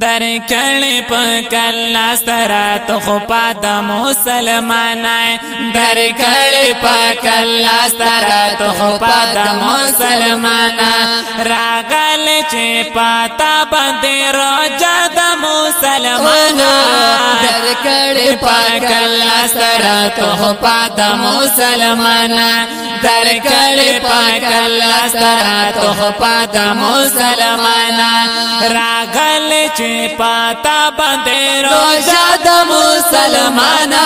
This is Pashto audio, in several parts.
در کړي په کلا سره ته خو پد مسلمانای در کړي په کلا سره ته خو پد مسلمانا راغل چې پتا باندې روزه د مسلمانا در کړي په کلا سره ته خو پد مسلمانا در کل پاک اللہ سرا تخپا دا مسلمانا راگل چی پاتا بندے روشا دا مسلمانا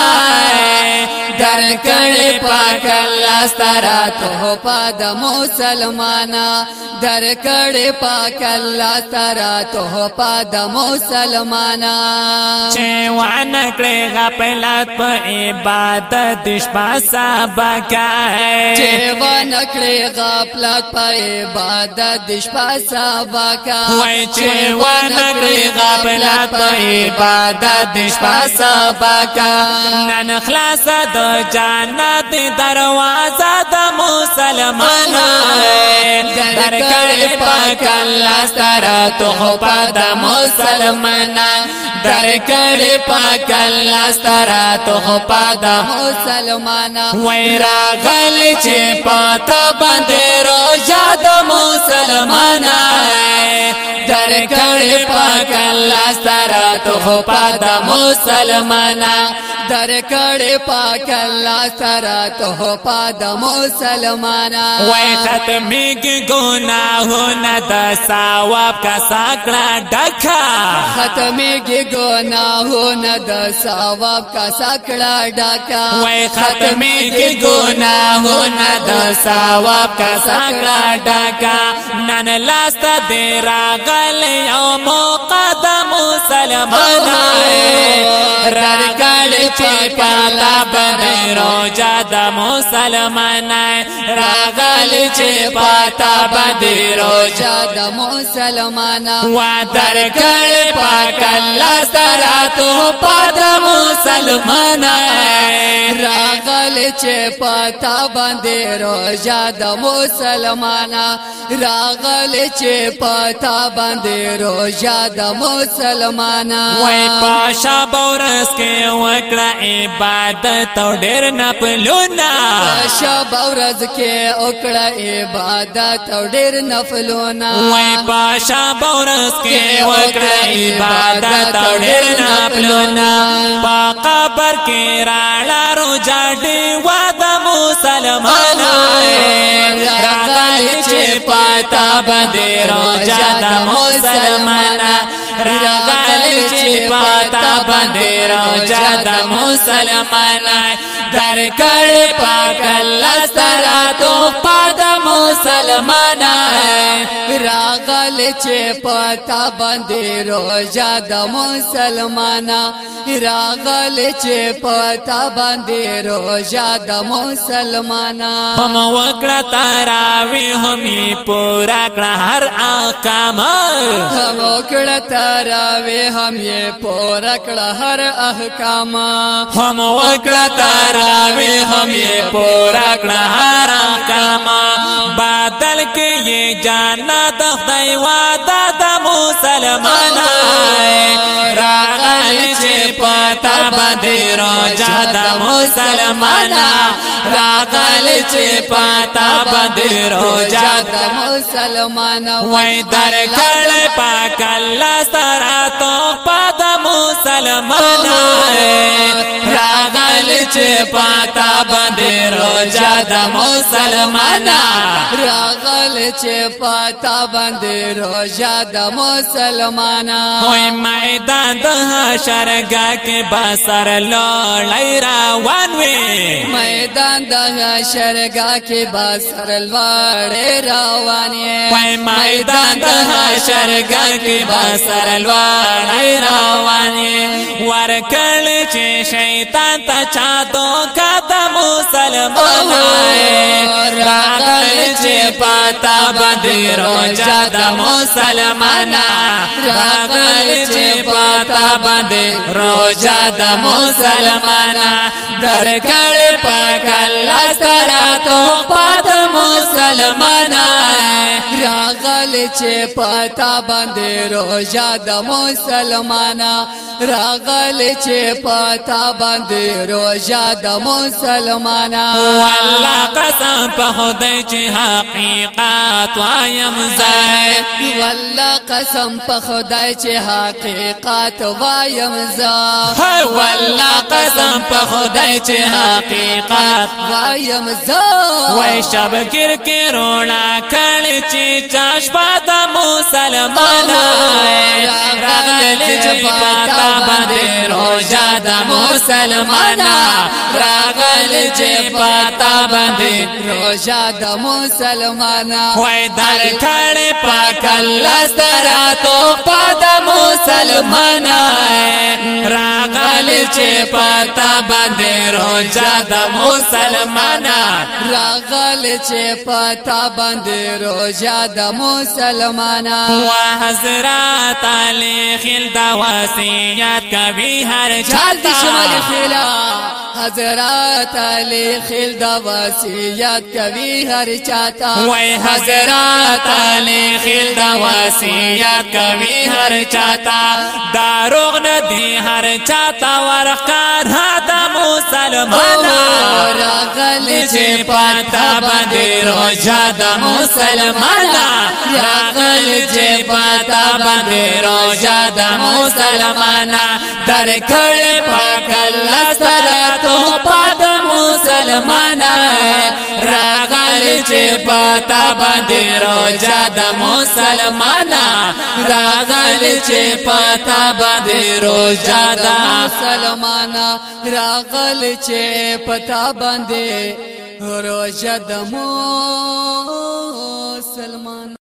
در کل پاک اللہ سرا تخپا دا مسلمانا در کل پاک اللہ سرا تخپا دا مسلمانا چی وانکڑے غپلات پا عبادت شپا سابقا ہے وان کړې غفلت په عبادت شپه سبا کا وای چې وان کړې غفلت په عبادت شپه سبا کا نن خلاص د جنت جنت دروازه د مسلمان در کړه پاک الله ستاره تحفه د مسلمان در کړه پاک الله ستاره تحفه د مسلمان وای راغل چې پاته باندې روزه د مسلمان در کړه پاک الله ستاره تحفه د مسلمان در کړه پاک الله ستاره توفا د مسلمانا وای ختمي کې ګناهونه د ثواب کا ساکړه ډکا ختمي کې ګناهونه د ثواب کا ساکړه ډکا وای ختمي کې ګناهونه د ثواب کا ساکړه ډکا نن لاسته دی راغلی او مقدمه पाता बेरो रागल रागाले پتا باندې روزه د مسلمانا وا در کړ پاک الله سره ته پد مسلمانا راغل چې پتا باندې روزه د مسلمانا راغل چې پتا باندې روزه د مسلمانا وای پاشا بورس کې وکړه عبادت او ډېر نه پلونا پاشا بورس کې وکړه عبادت عبادت او ډیر نفلونه وای پاشا بورس کې وکړه عبادت او ډیر نفلونه پا قبر کې راړه روزا دې ودا مسلمان راغلی چې پتا باندې روزا د مسلمان راغلی چې پتا باندې روزا د مسلمان درکړ پاک الله سترا تو پا انہ ہے راغل چھ راگل چاہے رو زیادہ مسلمانہ راغل چې پتا باندې روزا د مسلمانا هم وکړه تراوی همي پورا کړه هر احکام هم وکړه تراوی همي پورا کړه هر احکام هم وکړه تراوی همي پورا کړه هر احکام بادل کې جانا د خدای وعده د مسلمانا जॾा در रागल पाता पधेरो जा मुसलमान कल सारा त چې پاتا باندې روزا د مسلمانا راغل چې پاتا باندې روزا د مسلمانا وای میدان د حشر گا کې با سر لړای روان وي میدان د حشرګه کې با سر لوړې روانې په میدان د حشرګه کې با سر لوړې روانې ورکل چې شیطان ته چا دوکا د مسلمان راغل چې باندې روزا د مسلمان راغل چې پتا باندې روزا د مسلمان درکړ پای کلسترا توفات مسلمانا راغل چې پتا باندې روزا د مسلمانا راغل چې پتا باندې روزا د مسلمانا والله قسم په خدای چې حقیقت وایم زه والله قسم په خدای چې حقیقت وایم زه هاي والله قسم په خدای چې حقیقت وایم زه وای شب ګر کې رونا کړ چې چاش پات مسلمان راغل چې پات باندې روزا د مسلمان راغل دل چې پتا باندې روزا د مسلمانا وای دل کړه پاک الله سترا تو پد مسلمانا راغل چې پتا باندې روزا د مسلمانا راغل چې پتا باندې روزا د مسلمانا وا حضرات علی خل دا وصیت کوي هر چا د شمال خلاف حضرات علی خیل دا وصیت کوي هر چاته وای حضرات علی خیل دا وصیت کوي هر چاته داروغ ندی هر چاته ورکار هدا مسلمانا راغلی چې پات تا باندې روزه د مسلمان راغل چې پتا باندې روزه د مسلمان درکړ پاک الله سره ته پد مسلمان راغل چې پتا باندې روزه د مسلمان راغل چې پتا باندې روزه د مسلمان راغل چې پتا باندې روژه د مسلمان